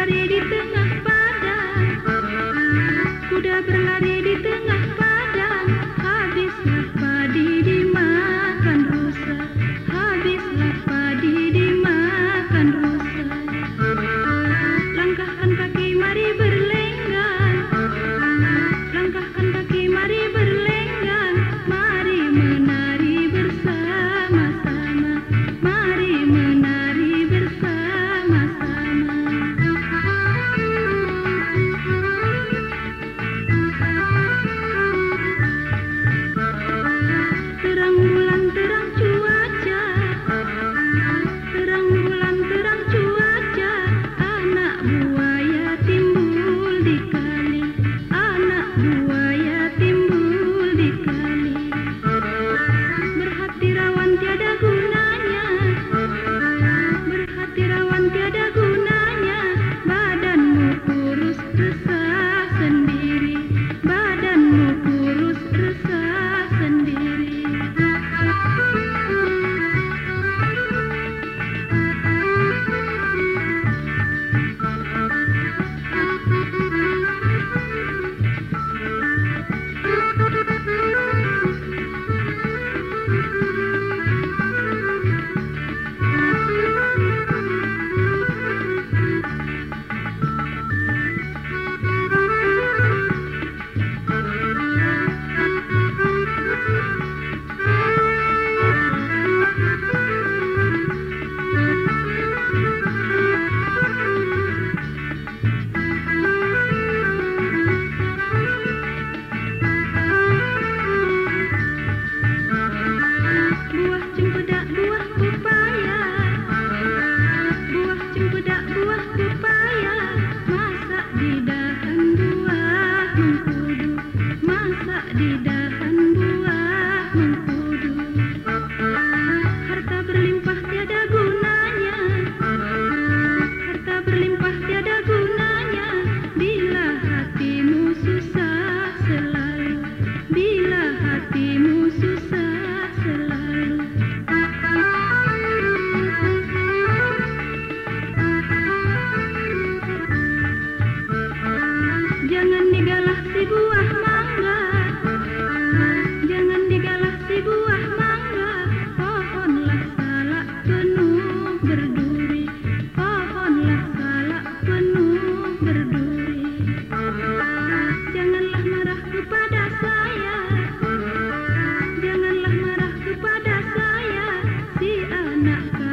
berlari di tengah padang kuda berlari di Master.